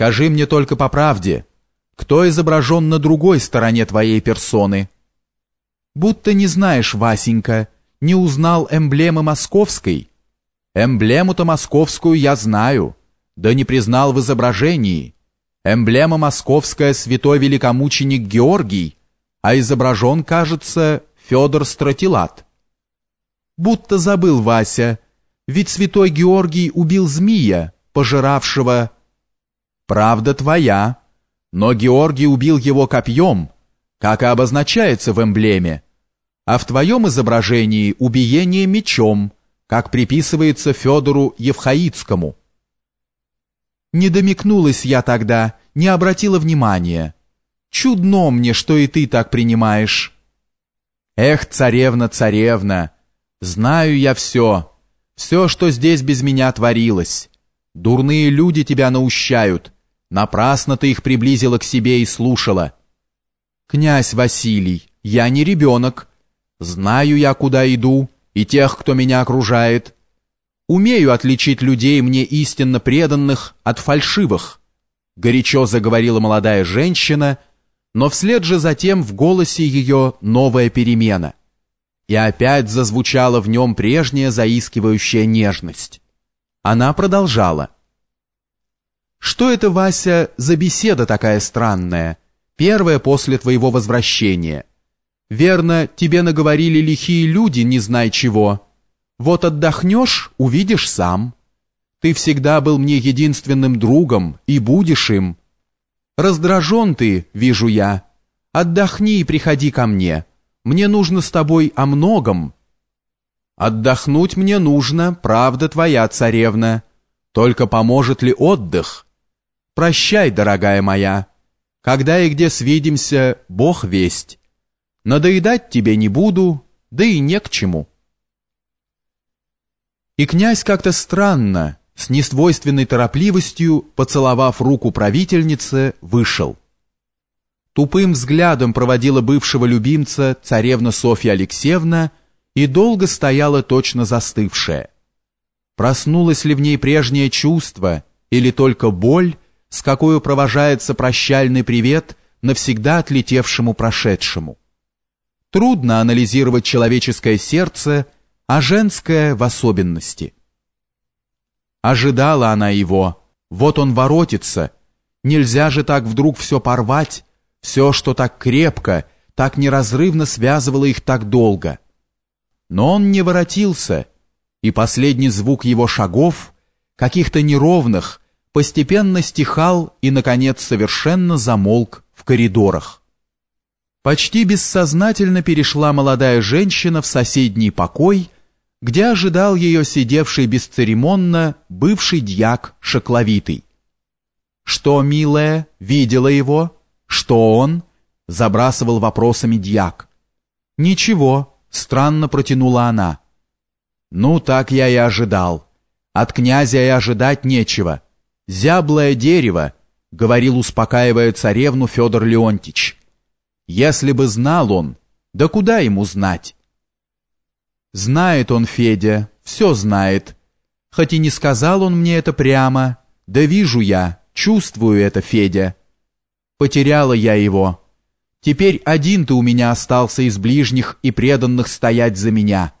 Скажи мне только по правде, кто изображен на другой стороне твоей персоны? Будто не знаешь, Васенька, не узнал эмблемы московской. Эмблему-то московскую я знаю, да не признал в изображении. Эмблема московская святой великомученик Георгий, а изображен, кажется, Федор Стратилат. Будто забыл Вася, ведь святой Георгий убил змея, пожиравшего... Правда твоя, но Георгий убил его копьем, как и обозначается в эмблеме, а в твоем изображении убиение мечом, как приписывается Федору Евхаицкому. Не домикнулась я тогда, не обратила внимания. Чудно мне, что и ты так принимаешь. Эх, царевна, царевна, знаю я все, все, что здесь без меня творилось. Дурные люди тебя наущают, напрасно ты их приблизила к себе и слушала. Князь Василий, я не ребенок, знаю я, куда иду, и тех, кто меня окружает. Умею отличить людей мне истинно преданных от фальшивых, горячо заговорила молодая женщина, но вслед же затем в голосе ее новая перемена. И опять зазвучала в нем прежняя заискивающая нежность. Она продолжала. «Что это, Вася, за беседа такая странная, первая после твоего возвращения? Верно, тебе наговорили лихие люди, не знай чего». Вот отдохнешь, увидишь сам. Ты всегда был мне единственным другом и будешь им. Раздражен ты, вижу я. Отдохни и приходи ко мне. Мне нужно с тобой о многом. Отдохнуть мне нужно, правда твоя царевна. Только поможет ли отдых? Прощай, дорогая моя. Когда и где свидимся, Бог весть. Надоедать тебе не буду, да и не к чему. И князь как-то странно, с несвойственной торопливостью, поцеловав руку правительницы, вышел. Тупым взглядом проводила бывшего любимца царевна Софья Алексеевна и долго стояла точно застывшая. Проснулось ли в ней прежнее чувство или только боль, с какой провожается прощальный привет навсегда отлетевшему прошедшему? Трудно анализировать человеческое сердце, а женское в особенности. Ожидала она его, вот он воротится, нельзя же так вдруг все порвать, все, что так крепко, так неразрывно связывало их так долго. Но он не воротился, и последний звук его шагов, каких-то неровных, постепенно стихал и, наконец, совершенно замолк в коридорах. Почти бессознательно перешла молодая женщина в соседний покой, где ожидал ее сидевший бесцеремонно бывший дьяк шокловитый. «Что, милая, видела его? Что он?» — забрасывал вопросами дьяк. «Ничего», — странно протянула она. «Ну, так я и ожидал. От князя и ожидать нечего. Зяблое дерево», — говорил, успокаивая царевну Федор Леонтич. «Если бы знал он, да куда ему знать?» Знает он, Федя, все знает. Хоть и не сказал он мне это прямо, да вижу я, чувствую это, Федя. Потеряла я его. Теперь один ты у меня остался из ближних и преданных стоять за меня.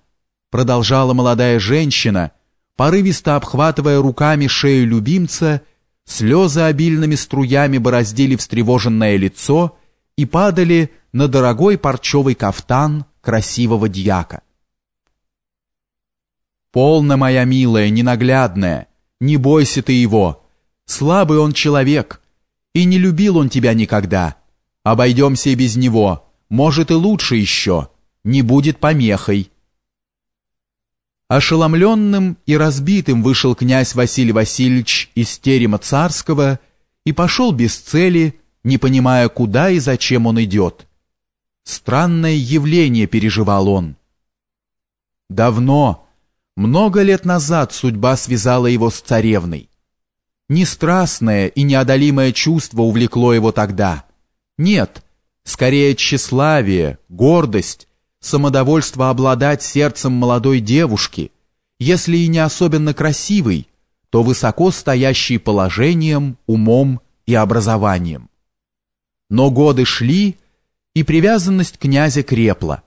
Продолжала молодая женщина, порывисто обхватывая руками шею любимца, слезы обильными струями бороздили встревоженное лицо и падали на дорогой парчевый кафтан красивого дьяка. «Полно, моя милая, ненаглядная, не бойся ты его. Слабый он человек, и не любил он тебя никогда. Обойдемся и без него, может и лучше еще, не будет помехой». Ошеломленным и разбитым вышел князь Василий Васильевич из терема царского и пошел без цели, не понимая, куда и зачем он идет. Странное явление переживал он. Давно, много лет назад судьба связала его с царевной. Не страстное и неодолимое чувство увлекло его тогда. Нет, скорее тщеславие, гордость, самодовольство обладать сердцем молодой девушки, если и не особенно красивой, то высоко стоящей положением, умом и образованием. Но годы шли, и привязанность князя крепла.